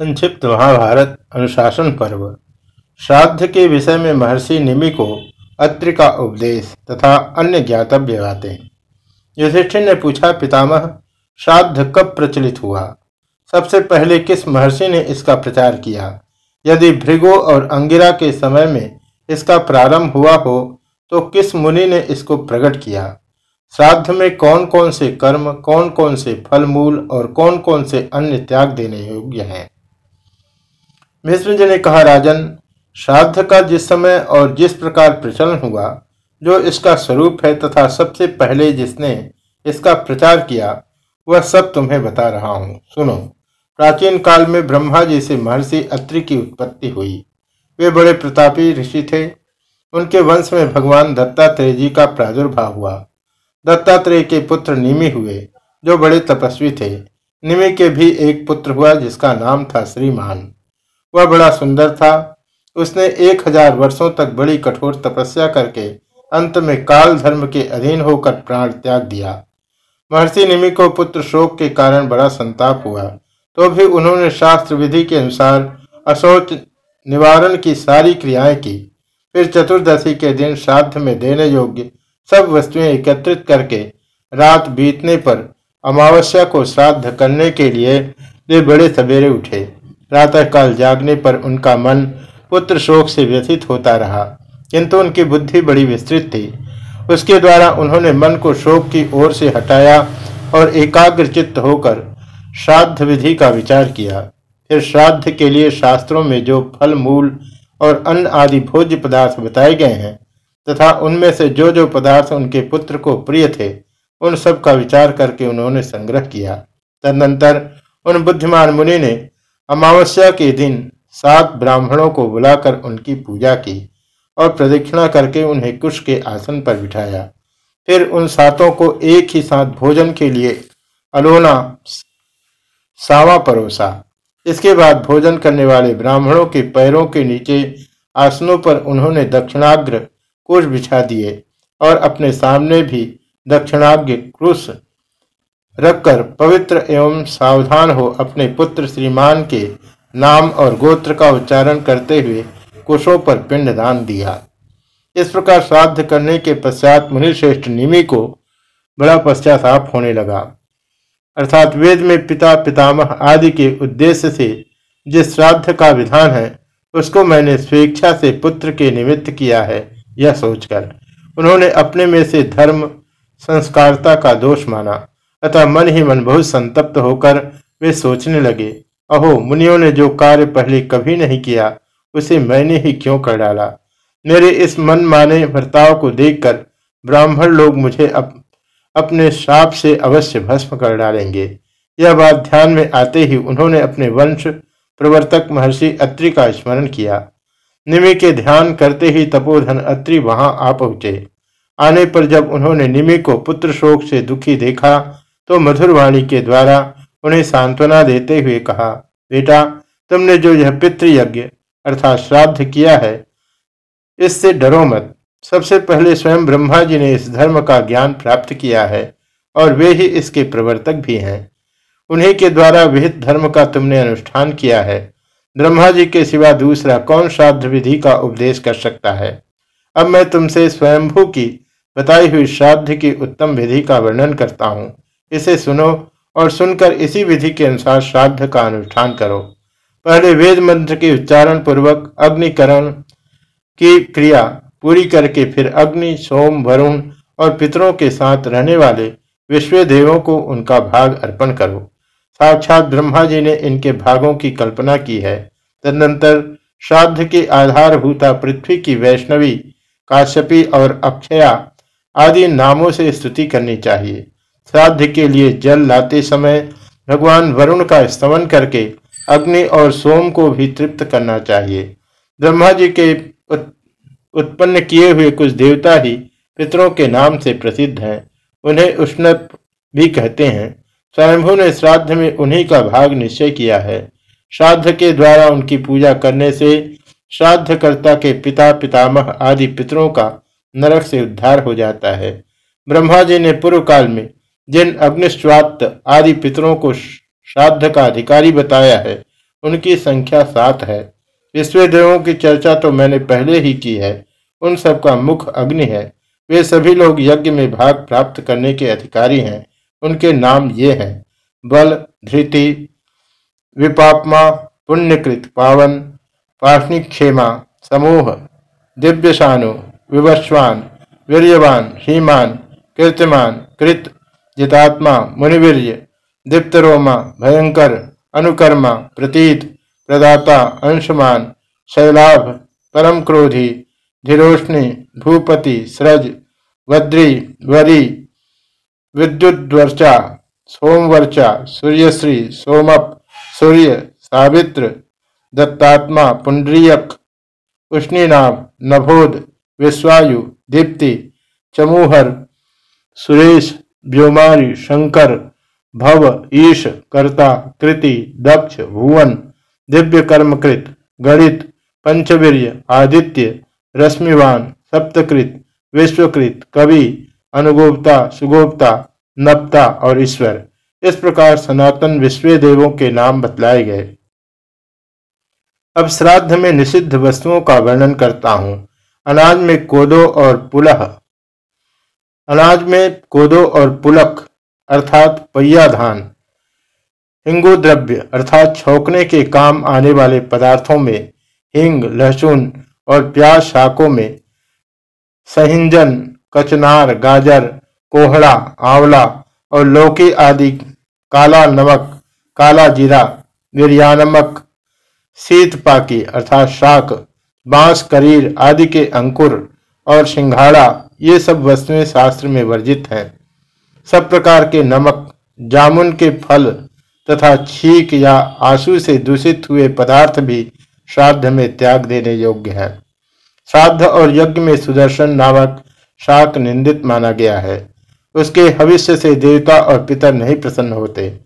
संक्षिप्त महाभारत अनुशासन पर्व। श्राद्ध के विषय में महर्षि निमि को अत्रि का उपदेश तथा अन्य ज्ञातव्य बातें। युधिष्ठिर ने पूछा, पितामह, श्राद्ध कब प्रचलित हुआ? सबसे पहले किस महर्षि ने इसका प्रचार किया? यदि भृगो और अंगिरा के समय में इसका प्रारंभ हुआ हो तो किस मुनि ने इसको प्रकट किया? श्राद्ध में कौन कौन से कर्म कौन कौन से फल मूल और कौन कौन से अन्य त्याग देने योग्य हैं? भीष्म जी ने कहा, राजन श्राद्ध का जिस समय और जिस प्रकार प्रचलन हुआ, जो इसका स्वरूप है तथा सबसे पहले जिसने इसका प्रचार किया, वह सब तुम्हें बता रहा हूँ। सुनो। प्राचीन काल में ब्रह्मा जी से महर्षि अत्रि की उत्पत्ति हुई। वे बड़े प्रतापी ऋषि थे। उनके वंश में भगवान दत्तात्रेय जी का प्रादुर्भाव हुआ। दत्तात्रेय के पुत्र निमि हुए, जो बड़े तपस्वी थे। निमि के भी एक पुत्र हुआ, जिसका नाम था श्रीमान। वह बड़ा सुंदर था। उसने एक हज़ार वर्षों तक बड़ी कठोर तपस्या करके अंत में काल धर्म के अधीन होकर प्राण त्याग दिया। महर्षि निमि को पुत्र शोक के कारण बड़ा संताप हुआ। तो भी उन्होंने शास्त्र विधि के अनुसार अशोच निवारण की सारी क्रियाएँ की। फिर चतुर्दशी के दिन श्राद्ध में देने योग्य सब वस्तुएँ एकत्रित करके रात बीतने पर अमावस्या को श्राद्ध करने के लिए वे बड़े सवेरे उठे। प्रातःकाल जागने पर उनका मन पुत्र शोक से व्यथित होता रहा, किंतु उनकी बुद्धि बड़ी विस्तृत थी। उसके द्वारा उन्होंने मन को शोक की ओर से हटाया और एकाग्र चित्त होकर श्राद्ध विधि का विचार किया। फिर श्राद्ध के लिए शास्त्रों में जो फल, मूल और अन्न आदि भोज्य पदार्थ बताए गए हैं, तथा उनमें से जो जो पदार्थ उनके पुत्र को प्रिय थे, उन सब का विचार करके उन्होंने संग्रह किया। तदनंतर उन बुद्धिमान मुनि ने अमावस्या के दिन सात ब्राह्मणों को बुलाकर उनकी पूजा की और प्रदक्षिणा करके उन्हें कुश के आसन पर बिठाया। फिर उन सातों को एक ही साथ भोजन के लिए अलोना सावा परोसा। इसके बाद भोजन करने वाले ब्राह्मणों के पैरों के नीचे आसनों पर उन्होंने दक्षिणाग्र कुश बिछा दिए और अपने सामने भी दक्षिणाग्र क्रूस रखकर पवित्र एवं सावधान हो अपने पुत्र श्रीमान के नाम और गोत्र का उच्चारण करते हुए कुशों पर पिंड दान दिया। इस प्रकार श्राद्ध करने के पश्चात मुनिश्रेष्ठ निमि को बड़ा पश्चाताप होने लगा। अर्थात वेद में पिता, पितामह आदि के उद्देश्य से जिस श्राद्ध का विधान है, उसको मैंने स्वेच्छा से पुत्र के निमित्त किया है, यह सोचकर। उन्होंने अपने में से धर्म, संस्कारता का दोष माना। अतः मन ही मन बहुत संतप्त होकर वे सोचने लगे अहो मुनियों ने जो कार्य पहले कभी नहीं किया उसे मैंने ही क्यों कर डाला? मेरे इस मन माने बर्ताव को देखकर ब्राह्मण लोग मुझे अप, अपने श्राप से अवश्य भस्म कर डालेंगे। यह बात ध्यान में आते ही उन्होंने अपने वंश प्रवर्तक महर्षि अत्रि का स्मरण किया। निमि के ध्यान करते ही तपोधन अत्रि वहाँ आ पहुँचे। आने पर जब उन्होंने निमि को पुत्र शोक से दुखी देखा तो मधुरवाणी के द्वारा उन्हें सांत्वना देते हुए कहा, बेटा, तुमने जो यह पितृयज्ञ अर्थात श्राद्ध किया है, इससे डरो मत। सबसे पहले स्वयं ब्रह्मा जी ने इस धर्म का ज्ञान प्राप्त किया है और वे ही इसके प्रवर्तक भी हैं। उन्हीं के द्वारा विहित धर्म का तुमने अनुष्ठान किया है। ब्रह्मा जी के सिवा दूसरा कौन श्राद्ध विधि का उपदेश कर सकता है? अब मैं तुमसे स्वयंभू की बताई हुई श्राद्ध की उत्तम विधि का वर्णन करता हूँ। इसे सुनो और सुनकर इसी विधि के अनुसार श्राद्ध का अनुष्ठान करो। पहले वेद मंत्र के उच्चारण पूर्वक अग्निकरण की क्रिया पूरी करके फिर अग्नि, सोम, वरुण और पितरों के साथ रहने वाले विश्व देवों को उनका भाग अर्पण करो। साक्षात ब्रह्मा जी ने इनके भागों की कल्पना की है। तदनंतर श्राद्ध के आधारभूता पृथ्वी की वैष्णवी, काश्यपी और अक्षया आदि नामों से स्तुति करनी चाहिए। श्राद्ध के लिए जल लाते समय भगवान वरुण का स्तमन करके अग्नि और सोम को भी तृप्त करना चाहिए। ब्रह्मा जी के उत्पन्न किए हुए कुछ देवता ही पितरों के नाम से प्रसिद्ध हैं। उन्हें उष्णप भी कहते हैं। स्वयंभू ने श्राद्ध में उन्हीं का भाग निश्चय किया है। श्राद्ध के द्वारा उनकी पूजा करने से श्राद्धकर्ता के पिता, पितामह आदि पितरों का नरक से उद्धार हो जाता है। ब्रह्मा जी ने पूर्व काल में जिन अग्निश्वात आदि पितरों को श्राद्ध का अधिकारी बताया है, उनकी संख्या सात है। विश्व देवों की चर्चा तो मैंने पहले ही की है। उन सबका मुख अग्नि है। वे सभी लोग यज्ञ में भाग प्राप्त करने के अधिकारी हैं। उनके नाम ये हैं। बल, धृति, विपापमा, पुण्यकृत पावन पार्षणिक्षेमा समूह, दिव्यशानु, विवश्वान, वीर्यवान, हीमान, कीर्तिमान, कृत जितात्मा, मुनिवीर्य, दीप्तरोमा, भयंकर, अनुकर्मा, प्रतीत, प्रदाता, अंशमान, शैलाभ परम क्रोधी धीरोष्णी, भूपति, सृज, वद्री, वरी, विद्युद्वर्चा, सोमवर्चा, सूर्यश्री, सोमप, सूर्य, सावित्र, दत्तात्मा, पुंड्रीयक, उष्णीनाभ, नभोद, विश्वायु, दीप्ति, चमूहर, सुरेश व्योमारी शंकर, भव ईश, कर्ता, कृति, दक्ष, भुवन, दिव्य कर्मकृत, गणित, पंचवीर्य, आदित्य, रश्मिवान, सप्तकृत, विश्वकृत, कवि, अनुगोपता, सुगोपता, नपता और ईश्वर। इस प्रकार सनातन विश्व देवों के नाम बतलाए गए। अब श्राद्ध में निषिद्ध वस्तुओं का वर्णन करता हूँ। अनाज में कोदो और पुलह। अनाज में कोदो और पुलक, अर्थात पैया धान, हिंगु द्रव्य, अर्थात छोकने के काम आने वाले पदार्थों में हिंग, लहसुन और प्याज शाकों में सहिंजन, कचनार, गाजर, कोहड़ा, आंवला और लौकी आदि, काला नमक, काला जीरा, निर्यानमक शीत पाकी, अर्थात शाक, बाँस, करीर आदि के अंकुर और सिंघाड़ा ये सब वस्तुएँ शास्त्र में वर्जित हैं। सब प्रकार के नमक, जामुन के फल तथा छीक या आँसू से दूषित हुए पदार्थ भी श्राद्ध में त्याग देने योग्य है। श्राद्ध और यज्ञ में सुदर्शन नामक शाक निंदित माना गया है। उसके भविष्य से देवता और पितर नहीं प्रसन्न होते।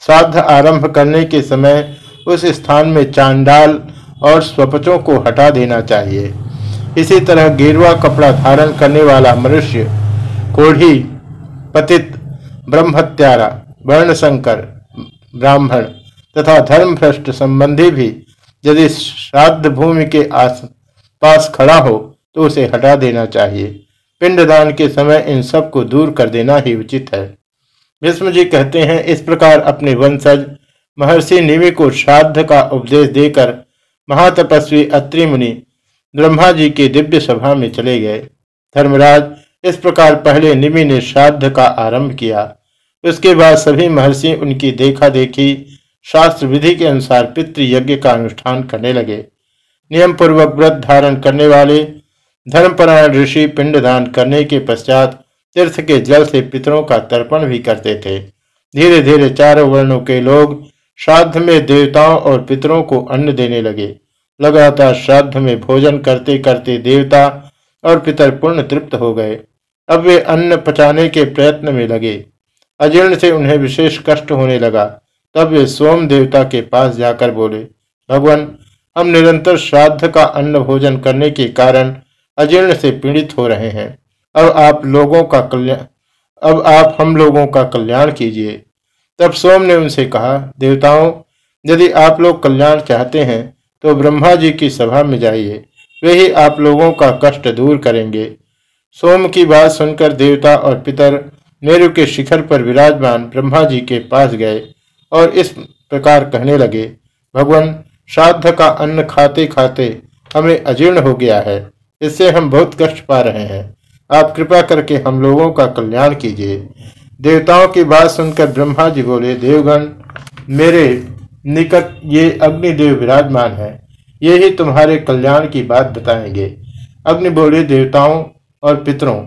श्राद्ध आरंभ करने के समय उस स्थान में चांडाल और स्वपचों को हटा देना चाहिए। इसी तरह गेरुआ कपड़ा धारण करने वाला मनुष्य, कोढ़ी, पतित ब्रह्मत्यारा वर्णशंकर, ब्राह्मण तथा धर्मभ्रष्ट संबंधी भी यदि श्राद्ध भूमि के आस पास खड़ा हो तो उसे हटा देना चाहिए। पिंडदान के समय इन सबको दूर कर देना ही उचित है। भीष्म जी कहते हैं, इस प्रकार अपने वंशज, महर्षि निवि को श्राद्ध का उपदेश देकर महातपस्वी अत्रि मुनि ब्रह्मा जी के दिव्य सभा में चले गए। धर्मराज इस प्रकार पहले निमि ने श्राद्ध का आरंभ किया। उसके बाद सभी महर्षि उनकी देखा देखी, शास्त्र विधि के अनुसार पितृ यज्ञ का अनुष्ठान करने लगे। नियम पूर्वक व्रत धारण करने वाले, धर्मपरायण ऋषि पिंडदान करने के पश्चात तीर्थ के जल से पितरों का तर्पण भी करते थे। धीरे धीरे चारों वर्णों के लोग श्राद्ध में देवताओं और पितरों को अन्न देने लगे। लगातार श्राद्ध में भोजन करते करते देवता और पितर पूर्ण तृप्त हो गए। अब वे अन्न पचाने के प्रयत्न में लगे। अजीर्ण से उन्हें विशेष कष्ट होने लगा। तब वे सोम देवता के पास जाकर बोले, भगवान, हम निरंतर श्राद्ध का अन्न भोजन करने के कारण अजीर्ण से पीड़ित हो रहे हैं। अब आप लोगों का कल्याण अब आप हम लोगों का कल्याण कीजिए। तब सोम ने उनसे कहा, देवताओं, यदि आप लोग कल्याण चाहते हैं तो ब्रह्मा जी की सभा में जाइए। वे ही आप लोगों का कष्ट दूर करेंगे। सोम की बात सुनकर देवता और पितर मेरु के शिखर पर विराजमान ब्रह्मा जी के पास गए और इस प्रकार कहने लगे, भगवान, श्राद्ध का अन्न खाते खाते हमें अजीर्ण हो गया है। इससे हम बहुत कष्ट पा रहे हैं। आप कृपा करके हम लोगों का कल्याण कीजिए। देवताओं की बात सुनकर ब्रह्मा जी बोले, देवगण, मेरे निकट ये अग्निदेव विराजमान है। ये ही तुम्हारे कल्याण की बात बताएँगे। अग्नि बोले देवताओं और पितरों,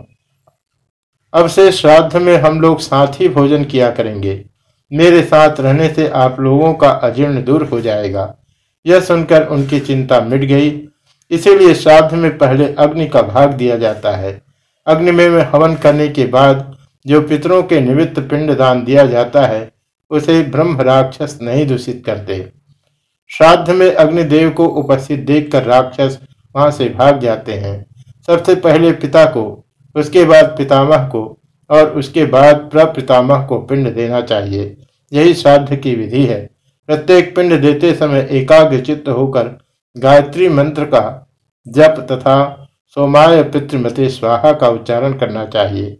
अब से श्राद्ध में हम लोग साथ ही भोजन किया करेंगे। मेरे साथ रहने से आप लोगों का अजीर्ण दूर हो जाएगा। यह सुनकर उनकी चिंता मिट गई। इसीलिए श्राद्ध में पहले अग्नि का भाग दिया जाता है। अग्नि में हवन करने के बाद जो पितरों के निमित्त पिंड दान दिया जाता है उसे ब्रह्म राक्षस नहीं दूषित करते। श्राद्ध में अग्निदेव को उपस्थित देखकर राक्षस वहाँ से भाग जाते हैं। सबसे पहले पिता को, उसके बाद पितामह को और उसके बाद प्रपितामह को पिंड देना चाहिए। यही श्राद्ध की विधि है। प्रत्येक पिंड देते समय एकाग्र चित्त होकर गायत्री मंत्र का जप तथा सोमाय पितृमते स्वाहा का उच्चारण करना चाहिए।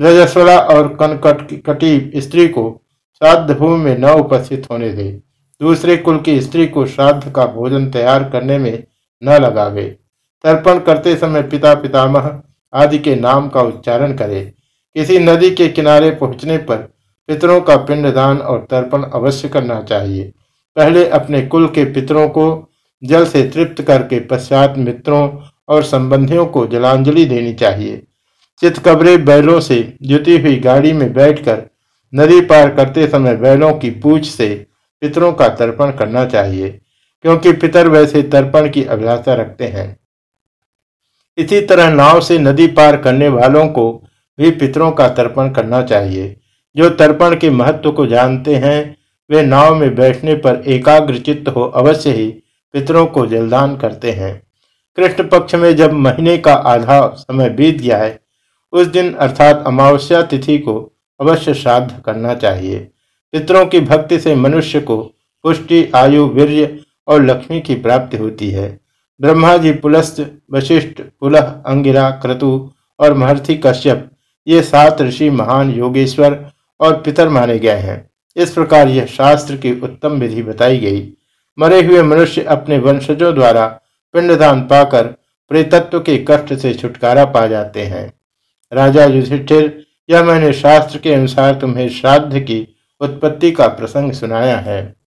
रजस्वला और कनकट कटी स्त्री को श्राद्ध भूमि में न उपस्थित होने दे दूसरे कुल की स्त्री को श्राद्ध का भोजन तैयार करने में न लगावे। तर्पण करते समय पिता पितामह आदि के नाम का उच्चारण करे। किसी नदी के किनारे पहुँचने पर पितरों का पिंडदान और तर्पण अवश्य करना चाहिए। पहले अपने कुल के पितरों को जल से तृप्त करके पश्चात मित्रों और संबंधियों को जलांजलि देनी चाहिए। चितकबरे बैलों से जुती हुई गाड़ी में बैठकर नदी पार करते समय बैलों की पूछ से पितरों का तर्पण करना चाहिए, क्योंकि पितर वैसे तर्पण की अभिलाषा रखते हैं। इसी तरह नाव से नदी पार करने वालों को भी पितरों का तर्पण करना चाहिए। जो तर्पण के महत्व को जानते हैं, वे नाव में बैठने पर एकाग्र चित्त हो अवश्य ही पितरों को जलदान करते हैं। कृष्ण पक्ष में जब महीने का आधा समय बीत गया है, उस दिन अर्थात अमावस्या तिथि को अवश्य श्राद्ध करना चाहिए। पितरों की भक्ति से मनुष्य को पुष्टि, आयु, वीर्य और लक्ष्मी की प्राप्ति होती है। ब्रह्मा जी पुलस्त, वशिष्ठ, पुलह, अंगिरा, क्रतु और महर्षि कश्यप, ये सात ऋषि महान योगेश्वर और पितर माने गए हैं। इस प्रकार यह शास्त्र की उत्तम विधि बताई गई। मरे हुए मनुष्य अपने वंशजों द्वारा पिंडदान पाकर प्रेतत्व के कष्ट से छुटकारा पा जाते हैं। राजा युधिष्ठिर यह मैंने शास्त्र के अनुसार तुम्हें श्राद्ध की उत्पत्ति का प्रसंग सुनाया है।